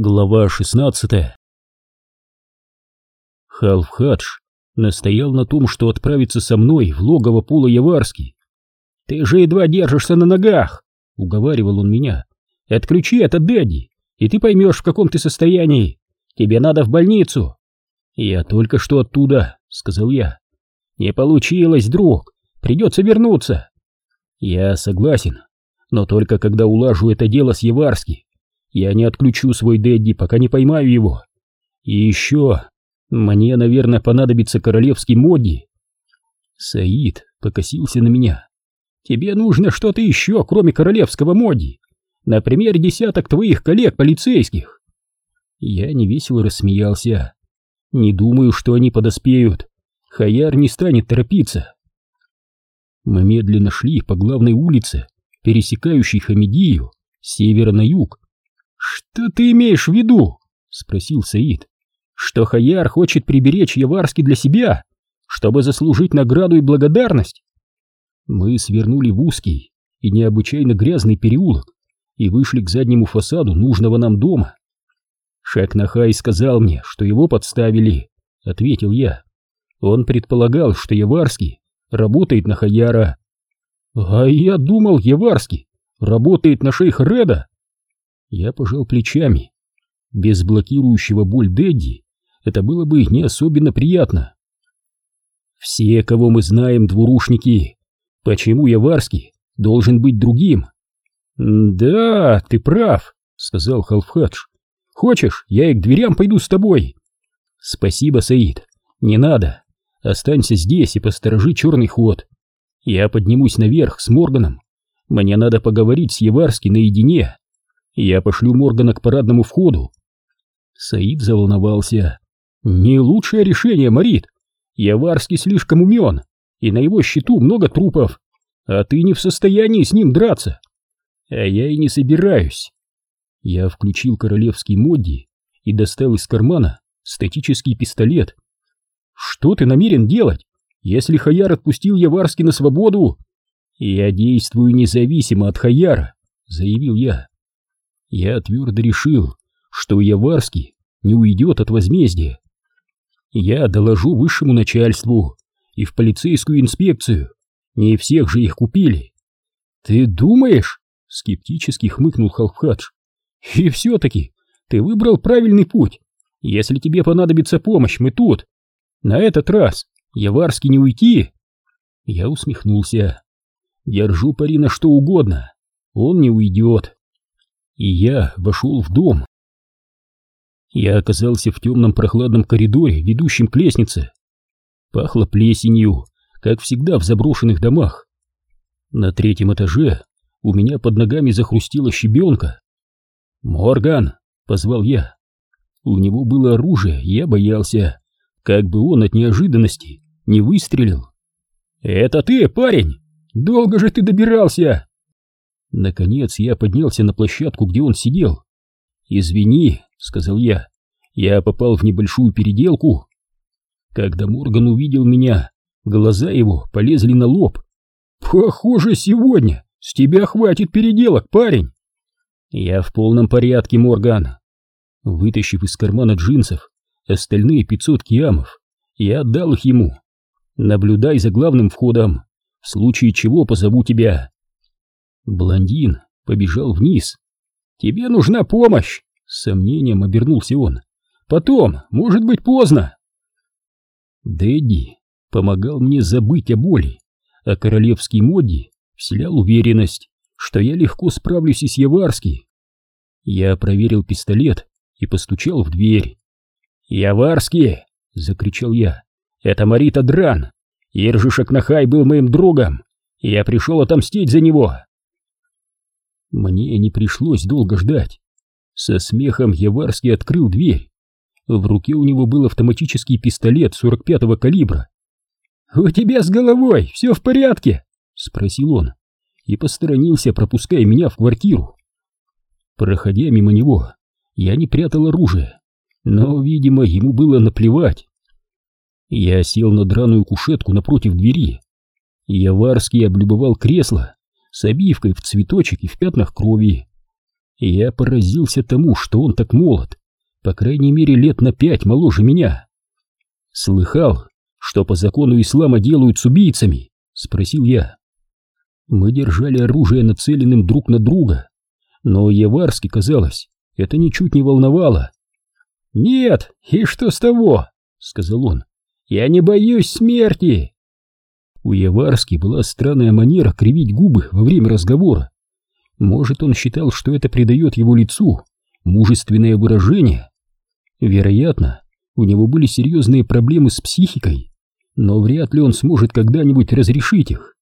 Глава 16 Халфхадж настоял на том, что отправится со мной в логово Пола Яварский. «Ты же едва держишься на ногах!» — уговаривал он меня. «Отключи это, Дэдди, и ты поймешь, в каком ты состоянии. Тебе надо в больницу». «Я только что оттуда», — сказал я. «Не получилось, друг, придется вернуться». «Я согласен, но только когда улажу это дело с Яварски. Я не отключу свой Дэдди, пока не поймаю его. И еще, мне, наверное, понадобится королевский Модди. Саид покосился на меня. Тебе нужно что-то еще, кроме королевского Модди. Например, десяток твоих коллег-полицейских. Я невесело рассмеялся. Не думаю, что они подоспеют. Хаяр не станет торопиться. Мы медленно шли по главной улице, пересекающей Хамидию с севера на юг. «Что ты имеешь в виду?» — спросил Саид. «Что Хаяр хочет приберечь Яварски для себя, чтобы заслужить награду и благодарность?» Мы свернули в узкий и необычайно грязный переулок и вышли к заднему фасаду нужного нам дома. Шакнахай сказал мне, что его подставили, — ответил я. Он предполагал, что Яварский работает на Хаяра. А я думал, Яварский работает на шейх Реда. Я пожал плечами. Без блокирующего боль Дэдди это было бы не особенно приятно. Все, кого мы знаем, двурушники. Почему Яварский должен быть другим? Да, ты прав, сказал Халфхадж. Хочешь, я и к дверям пойду с тобой? Спасибо, Саид. Не надо. Останься здесь и посторожи черный ход. Я поднимусь наверх с Морганом. Мне надо поговорить с Еварски наедине. Я пошлю Моргана к парадному входу. Саид заволновался. Не лучшее решение, Марит. Яварский слишком умен, и на его счету много трупов, а ты не в состоянии с ним драться. А я и не собираюсь. Я включил королевский модди и достал из кармана статический пистолет. Что ты намерен делать, если Хаяр отпустил Яварски на свободу? Я действую независимо от Хаяра, заявил я. Я твердо решил, что Яварский не уйдет от возмездия. Я доложу высшему начальству и в полицейскую инспекцию. Не всех же их купили. Ты думаешь? Скептически хмыкнул Халфхадж. И все-таки ты выбрал правильный путь. Если тебе понадобится помощь, мы тут. На этот раз Яварский не уйти. Я усмехнулся. Держу пари на что угодно. Он не уйдет и я вошел в дом. Я оказался в темном прохладном коридоре, ведущем к лестнице. Пахло плесенью, как всегда в заброшенных домах. На третьем этаже у меня под ногами захрустила щебенка. «Морган!» — позвал я. У него было оружие, я боялся, как бы он от неожиданности не выстрелил. «Это ты, парень? Долго же ты добирался!» Наконец я поднялся на площадку, где он сидел. «Извини», — сказал я, — «я попал в небольшую переделку». Когда Морган увидел меня, глаза его полезли на лоб. «Похоже, сегодня с тебя хватит переделок, парень!» «Я в полном порядке, Морган». Вытащив из кармана джинсов остальные пятьсот киамов, я отдал их ему. «Наблюдай за главным входом, в случае чего позову тебя». Блондин побежал вниз. «Тебе нужна помощь!» — с сомнением обернулся он. «Потом, может быть, поздно!» Дэдди помогал мне забыть о боли, а королевский Модди вселял уверенность, что я легко справлюсь и с Яварски. Я проверил пистолет и постучал в дверь. «Яварский!» — закричал я. «Это Марита Дран! Иржи Шакнахай был моим другом, я пришел отомстить за него!» Мне не пришлось долго ждать. Со смехом Яварский открыл дверь. В руке у него был автоматический пистолет 45-го калибра. «У тебя с головой все в порядке?» — спросил он и посторонился, пропуская меня в квартиру. Проходя мимо него, я не прятал оружие, но, видимо, ему было наплевать. Я сел на драную кушетку напротив двери. Яварский облюбовал кресло, с обивкой в цветочек и в пятнах крови. Я поразился тому, что он так молод, по крайней мере лет на пять моложе меня. Слыхал, что по закону ислама делают с убийцами? Спросил я. Мы держали оружие нацеленным друг на друга, но Еварски, казалось, это ничуть не волновало. «Нет, и что с того?» — сказал он. «Я не боюсь смерти!» У Яварски была странная манера кривить губы во время разговора. Может, он считал, что это придает его лицу мужественное выражение. Вероятно, у него были серьезные проблемы с психикой, но вряд ли он сможет когда-нибудь разрешить их.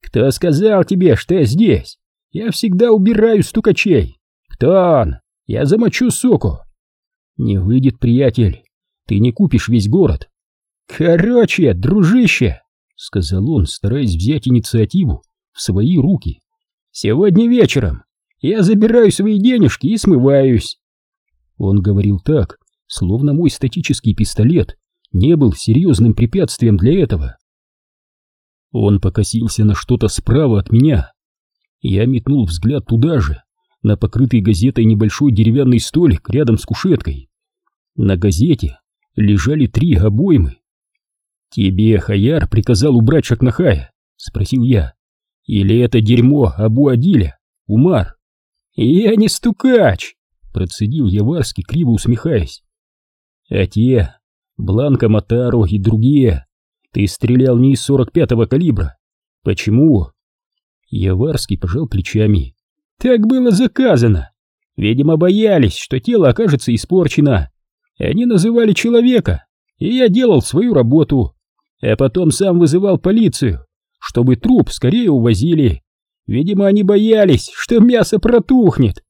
«Кто сказал тебе, что я здесь? Я всегда убираю стукачей. Кто он? Я замочу суку!» «Не выйдет, приятель, ты не купишь весь город». «Короче, дружище!» — сказал он, стараясь взять инициативу в свои руки. «Сегодня вечером я забираю свои денежки и смываюсь». Он говорил так, словно мой статический пистолет не был серьезным препятствием для этого. Он покосился на что-то справа от меня. Я метнул взгляд туда же, на покрытый газетой небольшой деревянный столик рядом с кушеткой. На газете лежали три обоймы. «Тебе Хаяр приказал убрать Шакнахая?» — спросил я. «Или это дерьмо Абу-Адиля, Умар?» «Я не стукач!» — процедил Яварский, криво усмехаясь. «А те, Бланка Матаро и другие, ты стрелял не из 45-го калибра. Почему?» Яварский пожал плечами. «Так было заказано. Видимо, боялись, что тело окажется испорчено. Они называли человека, и я делал свою работу а потом сам вызывал полицию, чтобы труп скорее увозили. Видимо, они боялись, что мясо протухнет.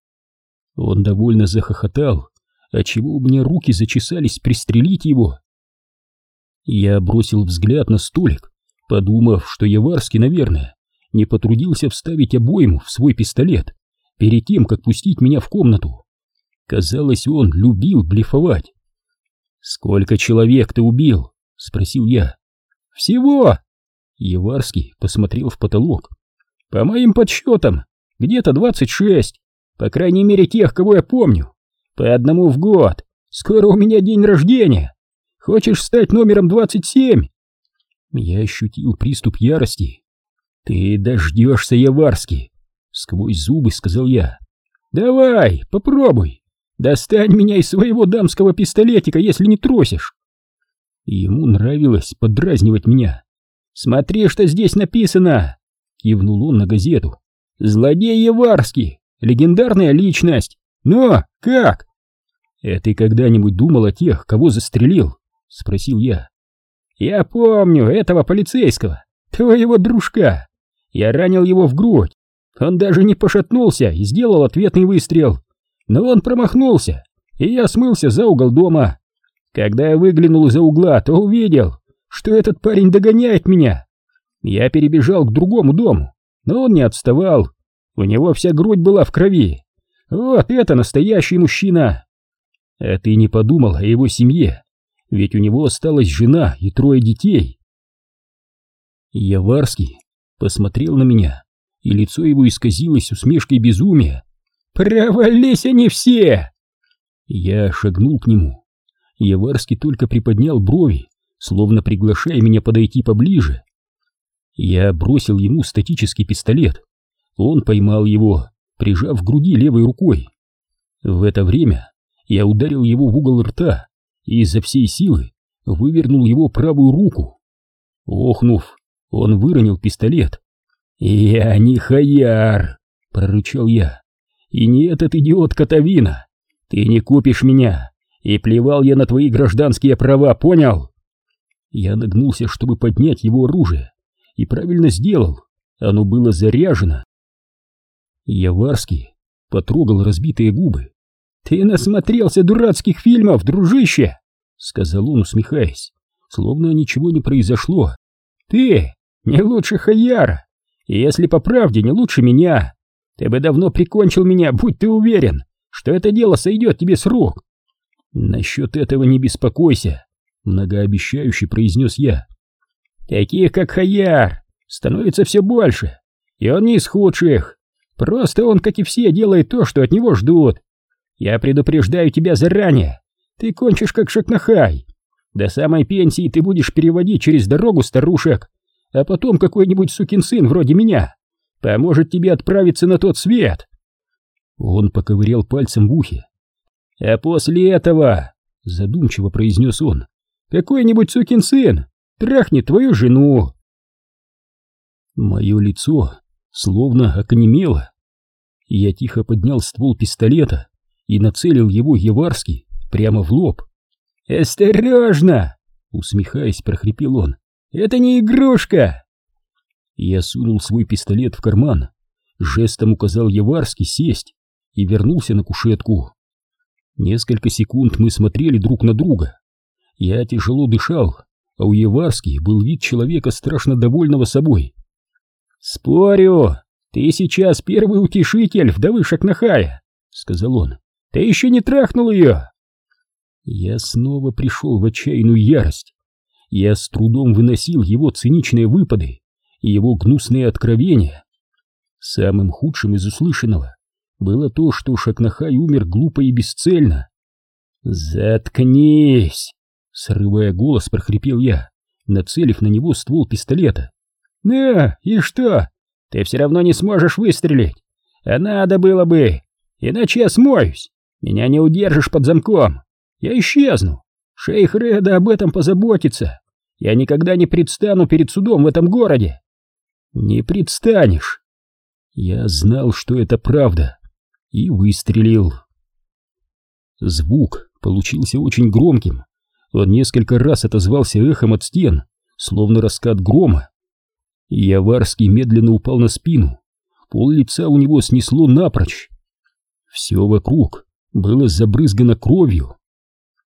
Он довольно захохотал, отчего у меня руки зачесались пристрелить его. Я бросил взгляд на столик, подумав, что Яварский, наверное, не потрудился вставить обойму в свой пистолет перед тем, как пустить меня в комнату. Казалось, он любил блефовать. «Сколько человек ты убил?» — спросил я. Всего! Еварский посмотрел в потолок. По моим подсчетам, где-то двадцать шесть. По крайней мере, тех, кого я помню. По одному в год. Скоро у меня день рождения. Хочешь стать номером двадцать семь? Я ощутил приступ ярости. Ты дождешься, Яварский. Сквозь зубы сказал я. Давай, попробуй. Достань меня из своего дамского пистолетика, если не тросишь. Ему нравилось подразнивать меня. «Смотри, что здесь написано!» — кивнул он на газету. «Злодей Еварский! Легендарная личность! Но, как?» «А ты когда-нибудь думал о тех, кого застрелил?» — спросил я. «Я помню этого полицейского, твоего дружка. Я ранил его в грудь. Он даже не пошатнулся и сделал ответный выстрел. Но он промахнулся, и я смылся за угол дома. Когда я выглянул из-за угла, то увидел, что этот парень догоняет меня. Я перебежал к другому дому, но он не отставал. У него вся грудь была в крови. Вот это настоящий мужчина. А ты не подумал о его семье, ведь у него осталась жена и трое детей. Яварский посмотрел на меня, и лицо его исказилось усмешкой безумия. «Провались они все!» Я шагнул к нему Яварский только приподнял брови, словно приглашая меня подойти поближе. Я бросил ему статический пистолет. Он поймал его, прижав к груди левой рукой. В это время я ударил его в угол рта и изо всей силы вывернул его правую руку. Охнув, он выронил пистолет. «Я не хаяр!» — прорычал я. «И не этот идиот Катавина! Ты не купишь меня! И плевал я на твои гражданские права, понял? Я нагнулся, чтобы поднять его оружие, и правильно сделал, оно было заряжено. Яварский потрогал разбитые губы. «Ты насмотрелся дурацких фильмов, дружище!» — сказал он, усмехаясь, словно ничего не произошло. «Ты не лучше Хаяра, и если по правде не лучше меня. Ты бы давно прикончил меня, будь ты уверен, что это дело сойдет тебе с рук. «Насчет этого не беспокойся», — многообещающе произнес я. «Таких, как Хаяр, становится все больше, и он не из худших. Просто он, как и все, делает то, что от него ждут. Я предупреждаю тебя заранее. Ты кончишь как шакнахай. До самой пенсии ты будешь переводить через дорогу старушек, а потом какой-нибудь сукин сын вроде меня поможет тебе отправиться на тот свет. Он поковырял пальцем в ухе. А после этого, задумчиво произнес он, какой-нибудь сукин сын трахнет твою жену. Мое лицо словно оконемело. Я тихо поднял ствол пистолета и нацелил его Еварски прямо в лоб. «Осторожно!» — усмехаясь, прохрипел он. «Это не игрушка!» Я сунул свой пистолет в карман, жестом указал Еварски сесть и вернулся на кушетку. Несколько секунд мы смотрели друг на друга. Я тяжело дышал, а у Еварски был вид человека страшно довольного собой. «Спорю, ты сейчас первый утешитель вдовы Шакнахая», — сказал он. «Ты еще не трахнул ее!» Я снова пришел в отчаянную ярость. Я с трудом выносил его циничные выпады и его гнусные откровения. Самым худшим из услышанного было то, что Шакнахай умер глупо и бесцельно. «Заткнись!» — срывая голос, прохрипел я, нацелив на него ствол пистолета. «На, и что? Ты все равно не сможешь выстрелить. А надо было бы, иначе я смоюсь. Меня не удержишь под замком. Я исчезну. Шейх Реда об этом позаботится. Я никогда не предстану перед судом в этом городе. Не предстанешь. Я знал, что это правда, и выстрелил. Звук получился очень громким. Он несколько раз отозвался эхом от стен, словно раскат грома. Яварский медленно упал на спину. Пол лица у него снесло напрочь. Все вокруг было забрызгано кровью.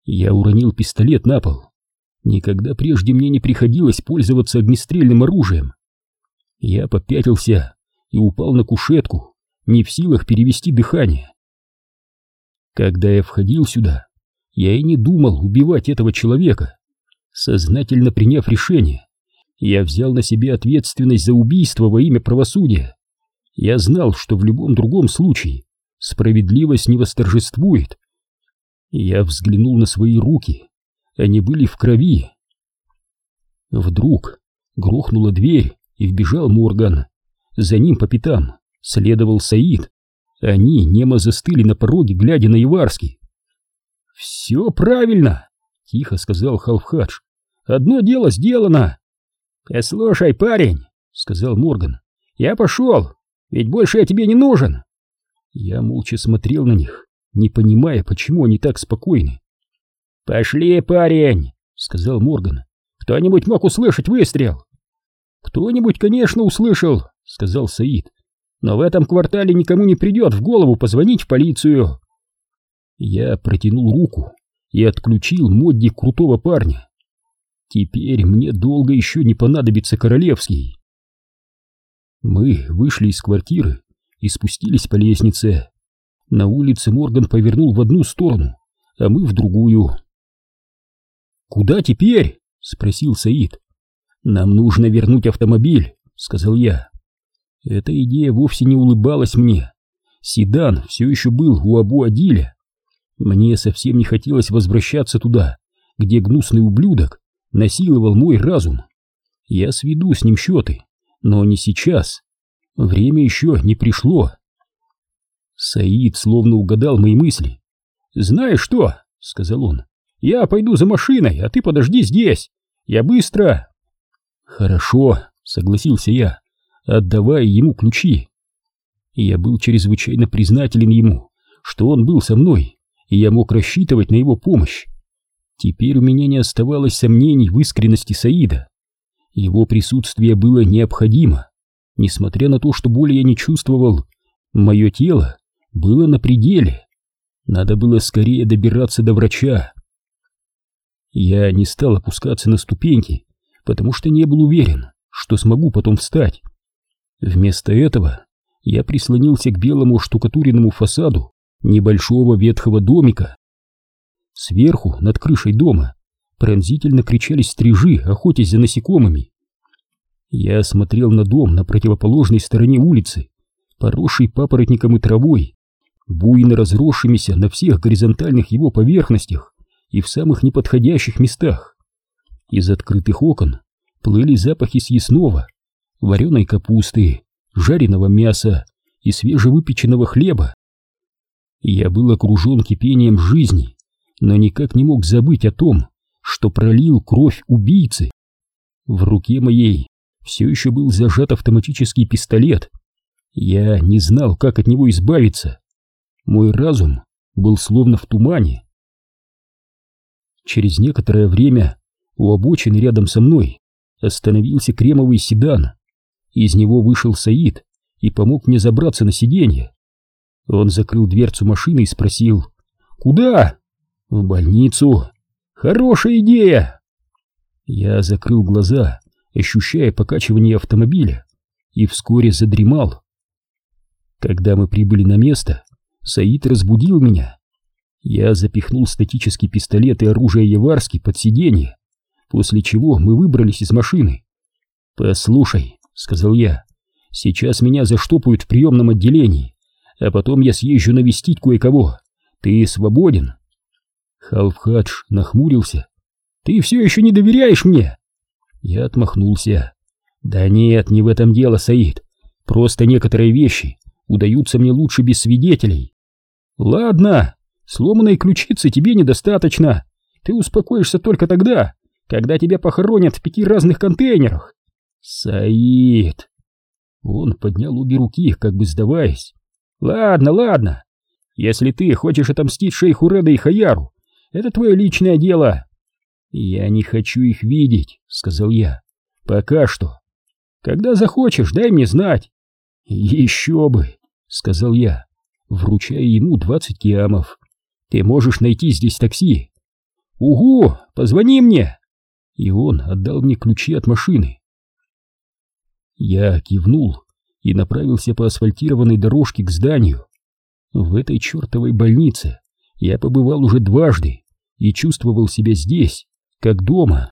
Я уронил пистолет на пол. Никогда прежде мне не приходилось пользоваться огнестрельным оружием. Я попятился и упал на кушетку, не в силах перевести дыхание. Когда я входил сюда, я и не думал убивать этого человека. Сознательно приняв решение, я взял на себя ответственность за убийство во имя правосудия. Я знал, что в любом другом случае справедливость не восторжествует, я взглянул на свои руки. Они были в крови. Вдруг грохнула дверь, и вбежал Морган. За ним по пятам следовал Саид. Они немо застыли на пороге, глядя на Иварский. «Все правильно!» — тихо сказал Халфхадж. «Одно дело сделано!» «Послушай, парень!» — сказал Морган. «Я пошел, ведь больше я тебе не нужен!» Я молча смотрел на них не понимая, почему они так спокойны. «Пошли, парень!» — сказал Морган. «Кто-нибудь мог услышать выстрел?» «Кто-нибудь, конечно, услышал», — сказал Саид. «Но в этом квартале никому не придет в голову позвонить в полицию». Я протянул руку и отключил Модди крутого парня. Теперь мне долго еще не понадобится Королевский. Мы вышли из квартиры и спустились по лестнице. На улице Морган повернул в одну сторону, а мы в другую. «Куда теперь?» — спросил Саид. «Нам нужно вернуть автомобиль», — сказал я. Эта идея вовсе не улыбалась мне. Седан все еще был у Абу-Адиля. Мне совсем не хотелось возвращаться туда, где гнусный ублюдок насиловал мой разум. Я сведу с ним счеты, но не сейчас. Время еще не пришло. Саид словно угадал мои мысли. «Знаешь что?» — сказал он. «Я пойду за машиной, а ты подожди здесь. Я быстро...» «Хорошо», — согласился я, отдавая ему ключи. Я был чрезвычайно признателен ему, что он был со мной, и я мог рассчитывать на его помощь. Теперь у меня не оставалось сомнений в искренности Саида. Его присутствие было необходимо. Несмотря на то, что боли я не чувствовал, мое тело было на пределе. Надо было скорее добираться до врача. Я не стал опускаться на ступеньки, потому что не был уверен, что смогу потом встать. Вместо этого я прислонился к белому штукатуренному фасаду небольшого ветхого домика. Сверху, над крышей дома, пронзительно кричали стрижи, охотясь за насекомыми. Я смотрел на дом на противоположной стороне улицы, поросший папоротником и травой, буйно разросшимися на всех горизонтальных его поверхностях и в самых неподходящих местах. Из открытых окон плыли запахи съестного, вареной капусты, жареного мяса и свежевыпеченного хлеба. Я был окружен кипением жизни, но никак не мог забыть о том, что пролил кровь убийцы. В руке моей все еще был зажат автоматический пистолет. Я не знал, как от него избавиться. Мой разум был словно в тумане. Через некоторое время у обочины рядом со мной остановился кремовый седан. Из него вышел Саид и помог мне забраться на сиденье. Он закрыл дверцу машины и спросил «Куда?» «В больницу». «Хорошая идея!» Я закрыл глаза, ощущая покачивание автомобиля, и вскоре задремал. Когда мы прибыли на место, Саид разбудил меня. Я запихнул статический пистолет и оружие Яварски под сиденье, после чего мы выбрались из машины. «Послушай», — сказал я, — «сейчас меня заштопают в приемном отделении, а потом я съезжу навестить кое-кого. Ты свободен?» Халфхадж нахмурился. «Ты все еще не доверяешь мне?» Я отмахнулся. «Да нет, не в этом дело, Саид. Просто некоторые вещи удаются мне лучше без свидетелей». «Ладно, сломанной ключицы тебе недостаточно. Ты успокоишься только тогда, когда тебя похоронят в пяти разных контейнерах». «Саид!» Он поднял обе руки, как бы сдаваясь. «Ладно, ладно. Если ты хочешь отомстить шейху Реда и Хаяру, это твое личное дело. Я не хочу их видеть, сказал я. Пока что. Когда захочешь, дай мне знать. Еще бы, сказал я, вручая ему двадцать киамов. Ты можешь найти здесь такси. Угу, позвони мне. И он отдал мне ключи от машины. Я кивнул и направился по асфальтированной дорожке к зданию. В этой чертовой больнице я побывал уже дважды и чувствовал себя здесь, как дома.